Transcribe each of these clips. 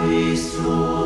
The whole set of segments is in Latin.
Christus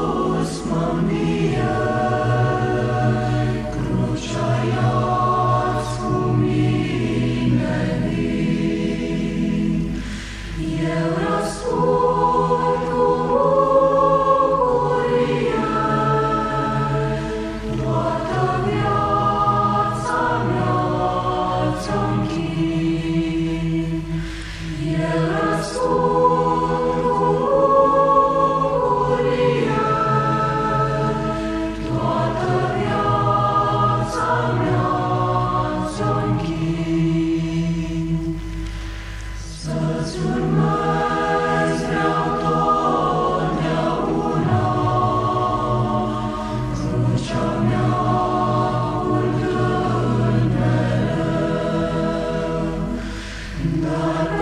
Lord.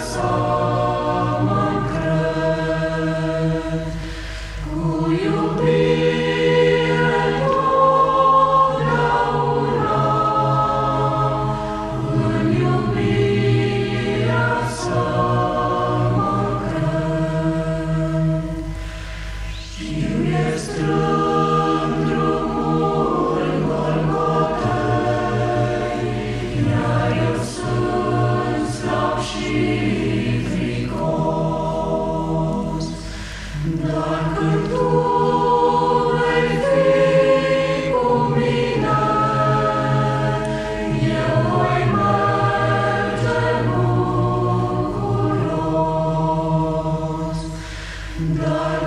soul. God.